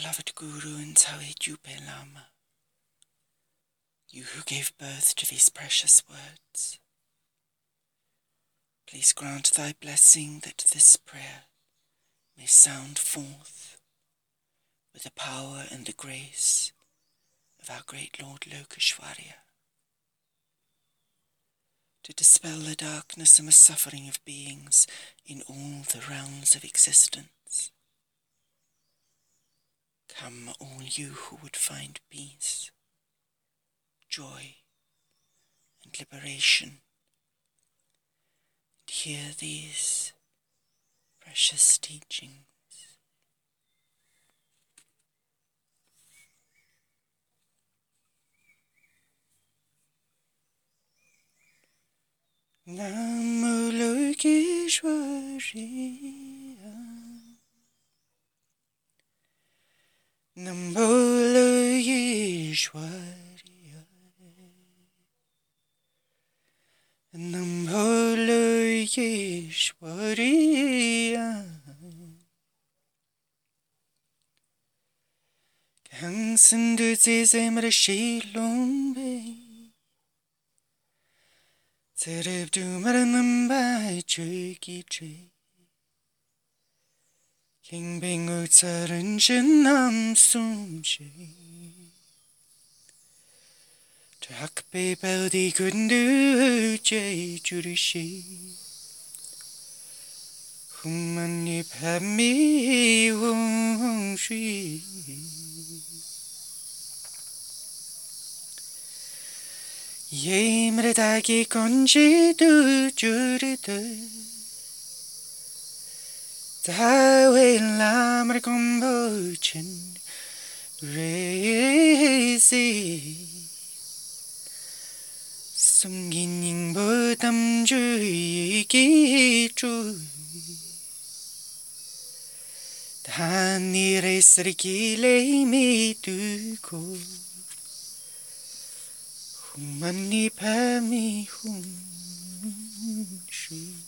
Beloved Guru and Tsawe Jupe Lama, you who gave birth to these precious words, please grant thy blessing that this prayer may sound forth with the power and the grace of our great Lord Lokeshwarya to dispel the darkness and the suffering of beings in all the realms of existence. Come, all you who would find peace, joy, and liberation, and hear these precious teachings. Namo Lokeshwaraya Namo Lokeshwaraya Namo Lokeshwaraya Kang Sindu Zizemra Shilombe tsaran shin nam sum chö Trak be bel di kundu jay juri shi Humani pami wong shi Yemredagi konji du juridu Dawe lamre kombuchin Rezi Sungin ning bodam ju yiki ju Dani resriki le mi du ko Humani pami hum shi Mi lu den ye kiao shi kon joi sung Kon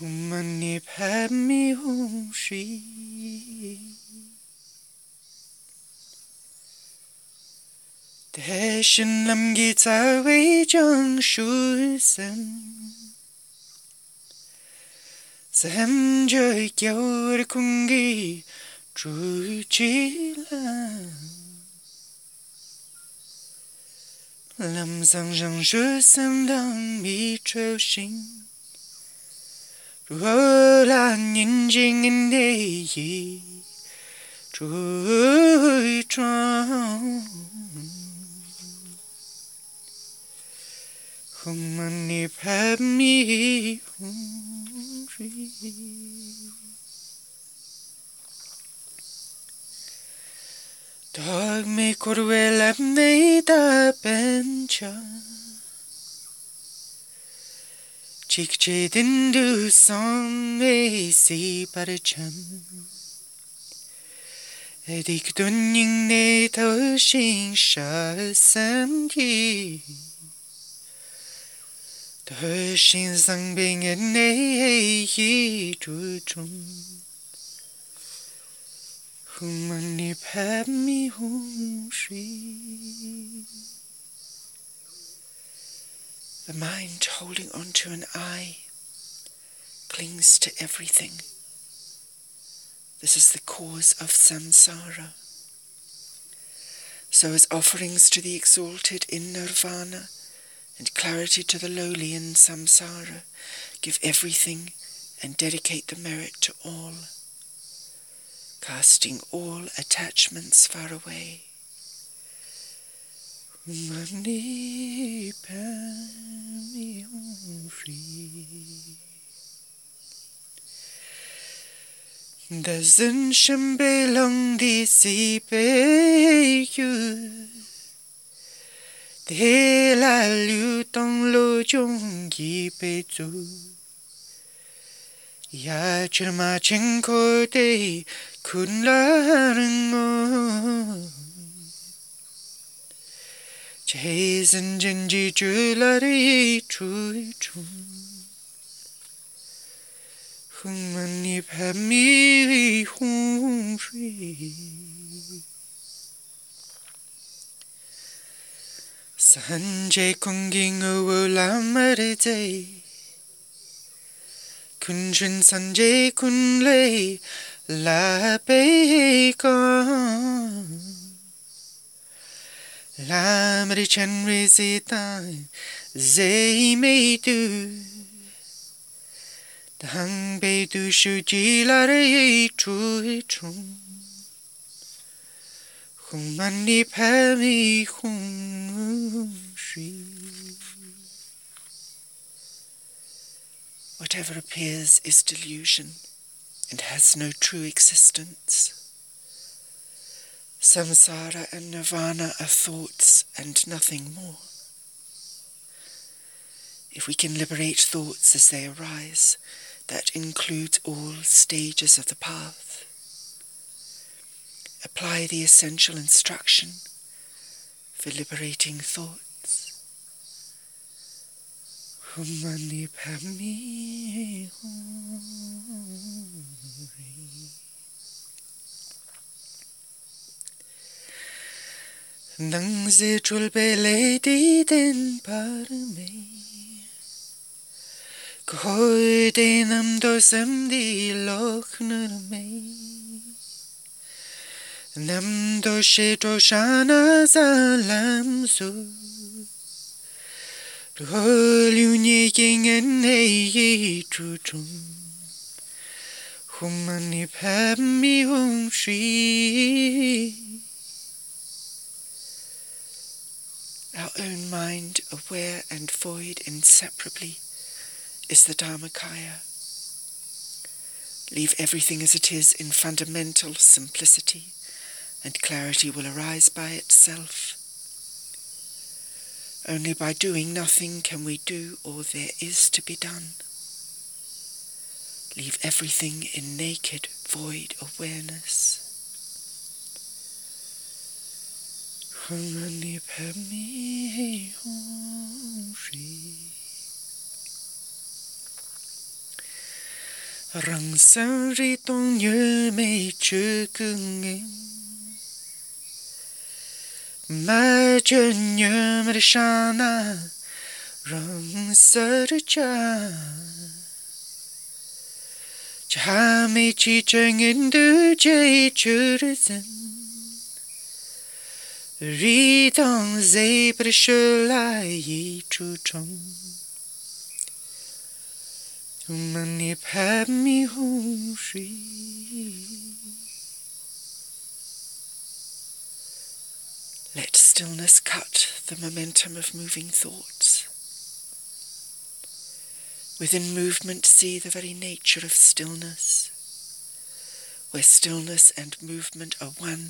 chi lai chu chu humani pa mi hum shi 대신 남기자 외정슈선 샘저의 겨울 공기 주지라 lâm sang rằng je xem đang bị treo sinh Nhìn chính in đây gì trôi tròn không ăn ni phép mi không Dag me korwela me da bencha Chik che dindu song me si paracham Edik dunning ne to shin sha sam ki To shin sang bing en ne yi tu chung. Humani pami hum shri. The mind holding on to an I clings to everything. This is the cause of samsara. So as offerings to the exalted in nirvana and clarity to the lowly in samsara, give everything and dedicate the merit to all casting all attachments far away. Mani pami umri Da zin shambe long di si pe yu De la liu tong lo chung ki pe zu. Ya chirma ching ko te kun la ringo o Che zin jin ji ju la ri chu chung hung mani pa mi hung shui Sanjay konging o lamare day Kunshin sanjay kunle la pe kon Lamri chen rizitai zay me tu. Dang bei du shu ji la re chu chung. Hung man ni pa mi hung shi. Whatever appears is delusion and has no true existence. Samsara and nirvana are thoughts and nothing more. If we can liberate thoughts as they arise, that includes all stages of the path. Apply the essential instruction for liberating thoughts. Pami Nang zechul bele di den parme. Khoi de nam do sam di loch nur me Nam do she do shana za lam su. Ro liu nye king en hei yi tru chung Hum mani pa mi hum shi Our own mind aware and void inseparably is the Dharmakaya. Leave everything as it is in fundamental simplicity, and clarity will arise by itself. Only by doing nothing can we do all there is to be done. Leave everything in naked, void awareness. 하나님 밤이 오리 랑상리 동열매 죽응에 맞은 열매를 샤나 랑서르자 자매 지정인 두제 주르슨 sơ lại chu trong Mani Padme Hum Let stillness cut the momentum of moving thoughts. Within movement, see the very nature of stillness. Where stillness and movement are one,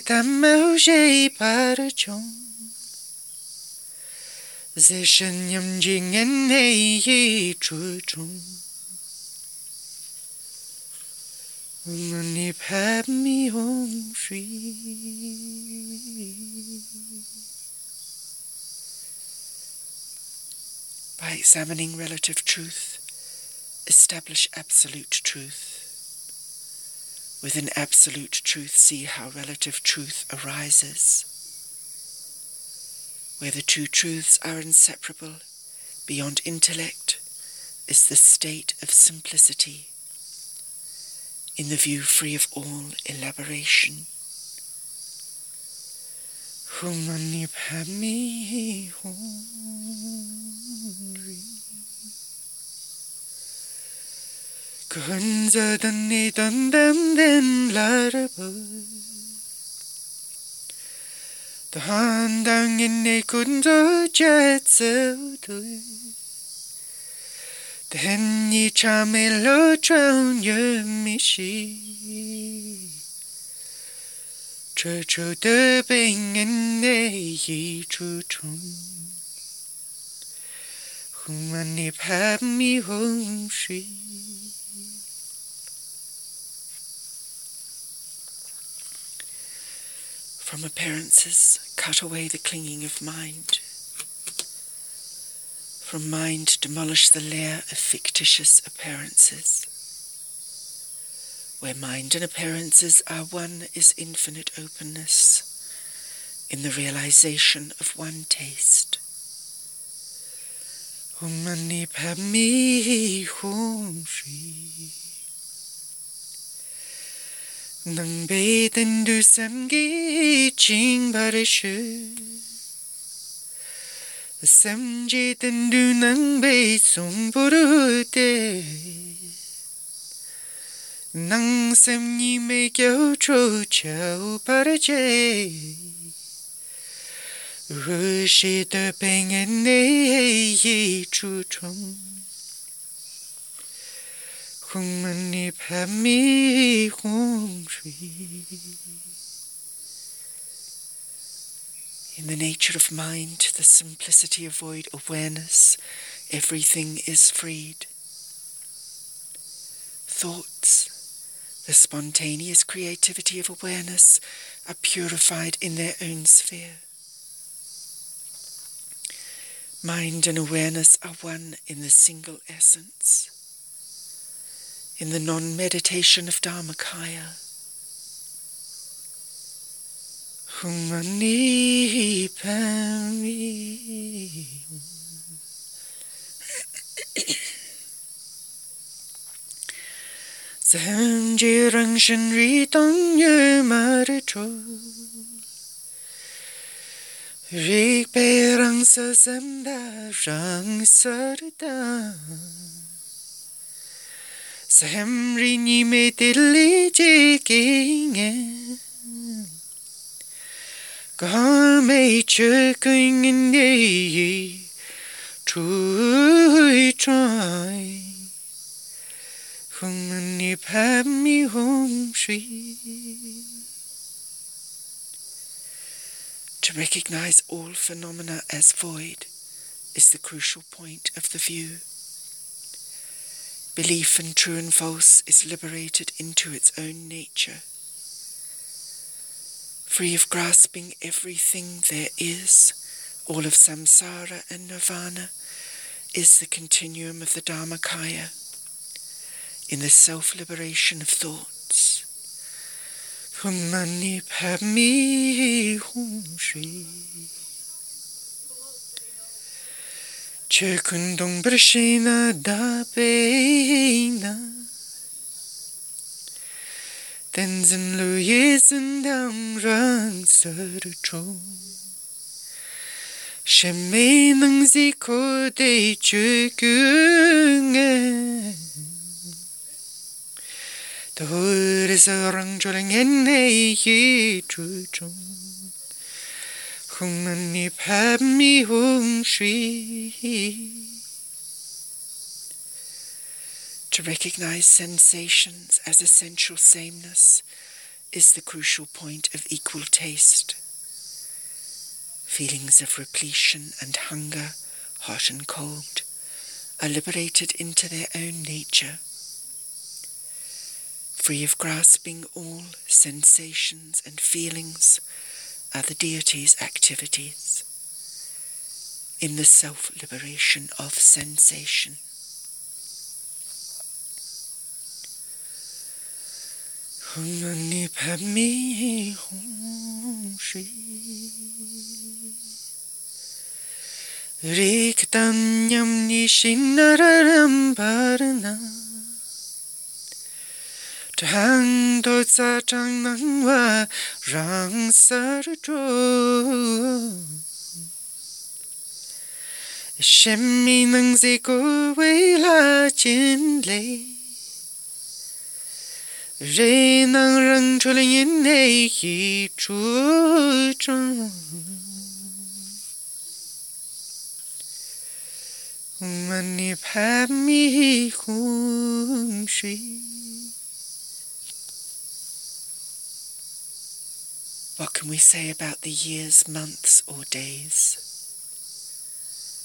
tam mau jay para chong. Zhe shen yam jing en hei yi. Ni pap mi. By examining relative truth, establish absolute truth. Within absolute truth, see how relative truth arises. Where the two truths are inseparable, beyond intellect, is the state of simplicity, in the view free of all elaboration. honri Kunza dan ni dan dan den larabur 한당인네 군저 제츠도이 된니 참일로 traun여미시 저저더 뱅엔네 이주총 후만니 밤미 홍시 From appearances, cut away the clinging of mind. From mind, demolish the layer of fictitious appearances. Where mind and appearances are one is infinite openness in the realization of one taste. Om Padme Hum Shri nang be den du sam gi ching ba de shu sam ji den du nang be sung bu ru de nang sam ni me kyo cho chao ba de je ru shi de chung Kumani pami In the nature of mind, the simplicity of void awareness, everything is freed. Thoughts, the spontaneous creativity of awareness, are purified in their own sphere. Mind and awareness are one in the single essence in the non meditation of Dharmakaya. Humani. Sam Jirang Shen Ri Tong Yu Maricho. Rik Perang Sa Sam Da Rang Sarita. Samri ni me dilli je kinge Ga me che kingen ye Chui trai Hung ni pam mi home shui To recognize all phenomena as void is the crucial point of the view. Belief in true and false is liberated into its own nature. Free of grasping everything there is, all of samsara and nirvana is the continuum of the Dharmakaya in the self-liberation of thoughts. Humani pami hum Ce kundong brashina da beina Tenzin lu yezin dang rang sar chu Sheme nang zi ko de chu gunga Tor sa rang cholang en ei yi chu chung Humani Padme Hum Shri. To recognize sensations as essential sameness is the crucial point of equal taste. Feelings of repletion and hunger, hot and cold, are liberated into their own nature. Free of grasping all sensations and feelings, the deity's activities in the self liberation of sensation. Nishinararam Tang do tsa chang nang wa rang sar jo Shemmi nang zi ko wei la chin le Re nang rang chu ling yin nei hi chu chung Mani pa mi hung shi What can we say about the years, months, or days?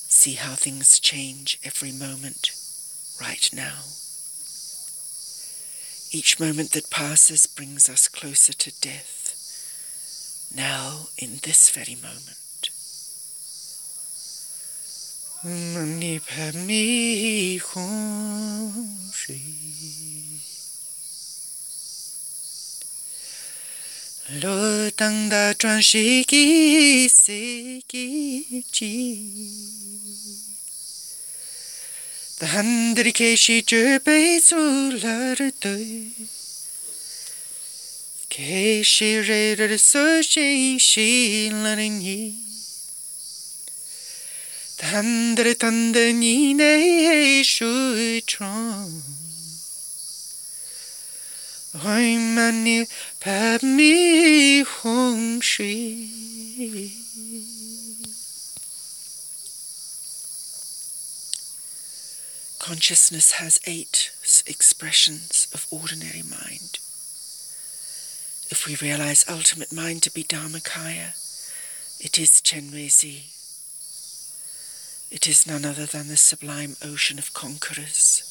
See how things change every moment, right now. Each moment that passes brings us closer to death, now in this very moment. Lo tang da chuan shi ki se ki chi Da han de ke shi je bei su la re de Ke shi re re so shi shi la re ni Da han de tan de ni ne shu Consciousness has eight expressions of ordinary mind. If we realize ultimate mind to be Dharmakaya, it is Chenrezi. It is none other than the sublime ocean of conquerors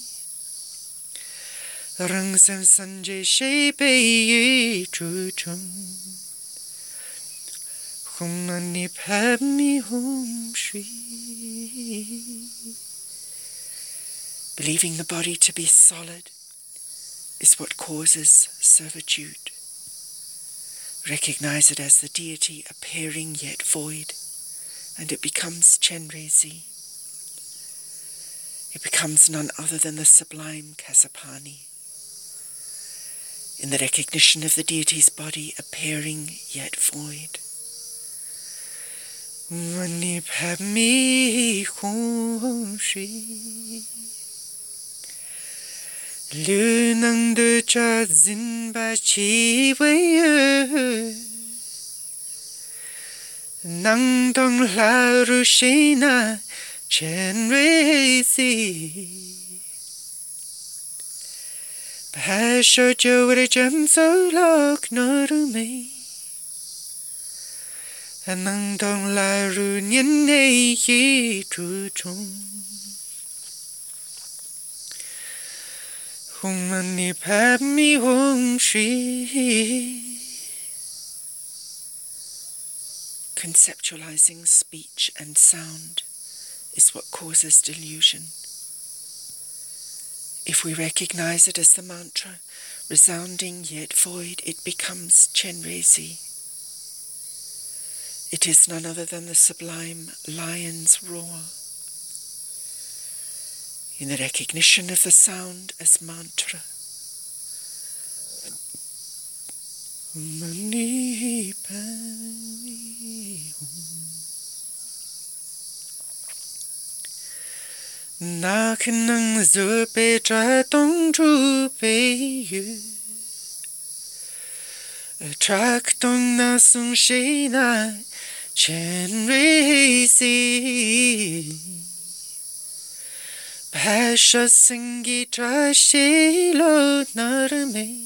rang sam san je she pe yu chu chung hum ni mi hum Believing the body to be solid is what causes servitude. Recognize it as the deity appearing yet void, and it becomes Chenrezi. It becomes none other than the sublime Khasarpani in the recognition of the deity's body appearing yet void. Mani pami shi Lu nang la ru shi chen rui si Pasha jore jam so lok noru me Anang dong la ru nyen ne yi tru chung Hung mani pa mi hung shi Conceptualizing speech and sound is what causes delusion. If we recognize it as the mantra, resounding yet void, it becomes Chenrezi. It is none other than the sublime lion's roar. In the recognition of the sound as mantra, 那可能就被这冻住被雨，这可冻那送谁那千瑞西，白说生意这些路哪儿没，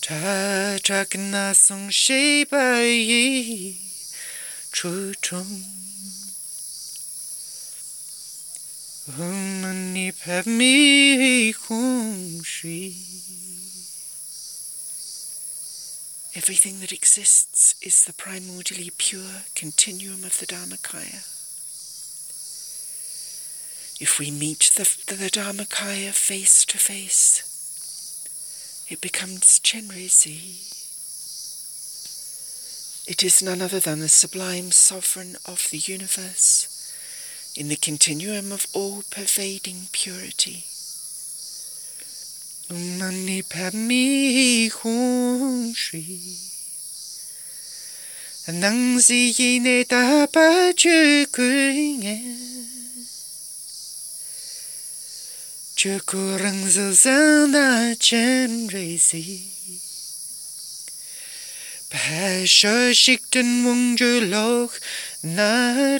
这这可那送谁白衣出中。Everything that exists is the primordially pure continuum of the Dharmakaya. If we meet the, the Dharmakaya face to face, it becomes Chenrezig. It is none other than the sublime sovereign of the universe in the continuum of all pervading purity. Mani Shri Nang Da Ba Ju Kurang Zu Zan Da Chen Rei Si. Pa Sho Shik Den Wong Ju Loch Na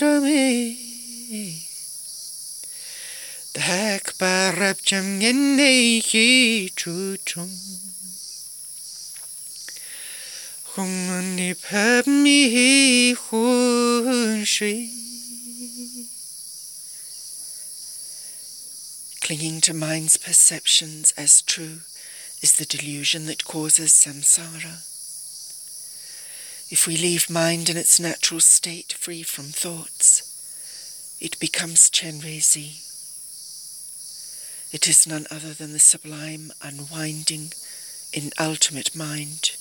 Chu chung. Hung ni pab mi hun. Clinging to mind's perceptions as true is the delusion that causes samsara. If we leave mind in its natural state free from thoughts, it becomes Chenrezig. It is none other than the sublime unwinding in ultimate mind.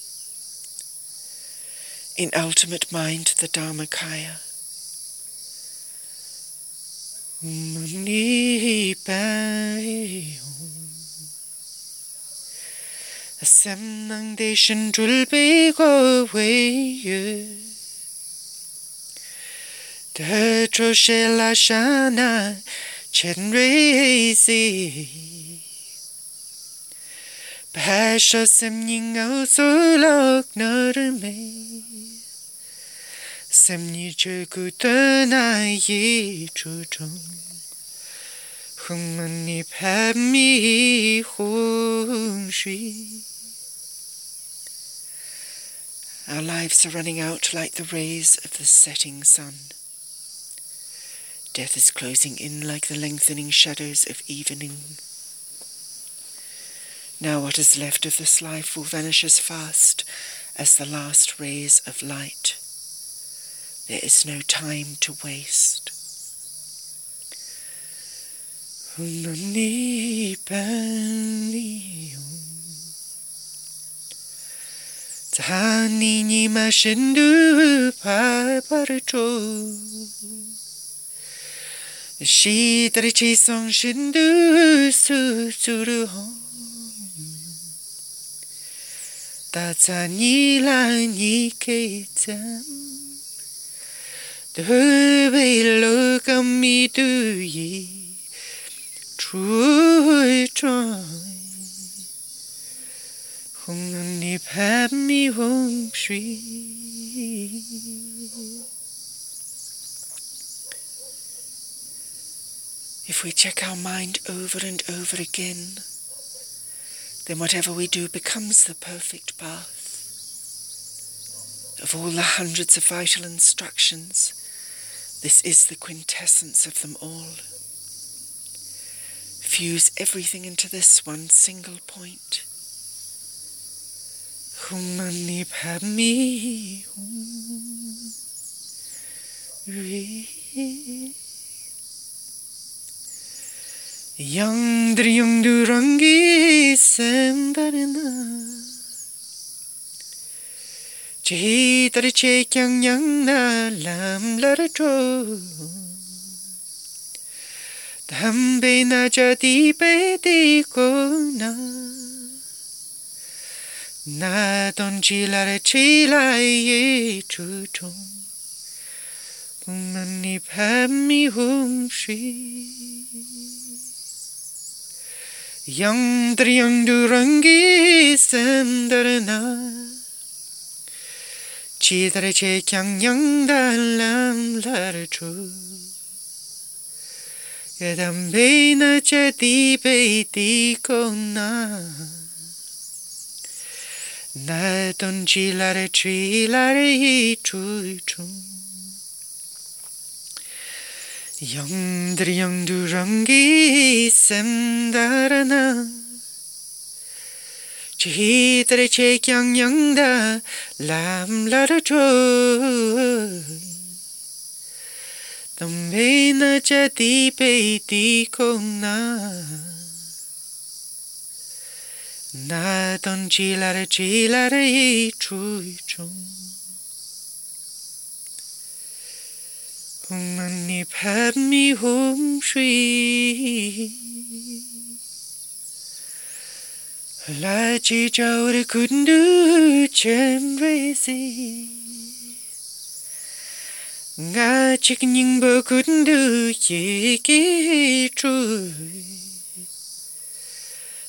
In ultimate mind, the Dharmakaya. Sem nang de shin be go wei De tro she la shana chen rei si. Pasha sem ning au so lok na me. Sem ni che ku te na yi chu chung. Hung man ni pa mi hung shi. Our lives are running out like the rays of the setting sun. Death is closing in like the lengthening shadows of evening. Now what is left of this life will vanish as fast as the last rays of light. There is no time to waste. Tani ni she three chi song shin do su su ru hong. Ta ta ni la ni ke tam. Do be lo kam mi tu yi. Chu hui chuan. Hong hong shui. If we check our mind over and over again, then whatever we do becomes the perfect path. Of all the hundreds of vital instructions, this is the quintessence of them all. Fuse everything into this one single point. Padmi hum, Yang yung durangi sembarina Chi tari che kyang yang na lam lara cho Dambe na jadi pe di ko na Na don chi lara chi lai ye chu chong Kumani pami hum shi Yang yang durangi sendarana. Chidare che kyang yang dalam larchu Yadam bena che di kona Na. Don chilare chilare i chui chung Yongdri yongdu rangi semdarana Chihitare che kyang yongda lam lara choy Tambe na cha ti pe ti kong na Na ton chi lara chi lara i chui chung Mani padmi hum shri La chi Chau chowre kundu chen resi Nga chik nying bo kundu ye ki chui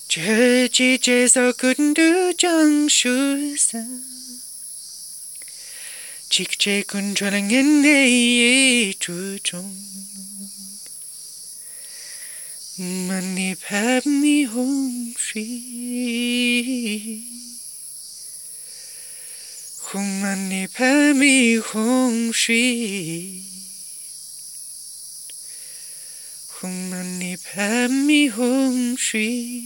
Che chi che so kundu Chang shu san 직제 군주랑엔 내의 주종 만니 밤니 홍시 홍만니 밤이 홍시 홍만니 밤이 홍시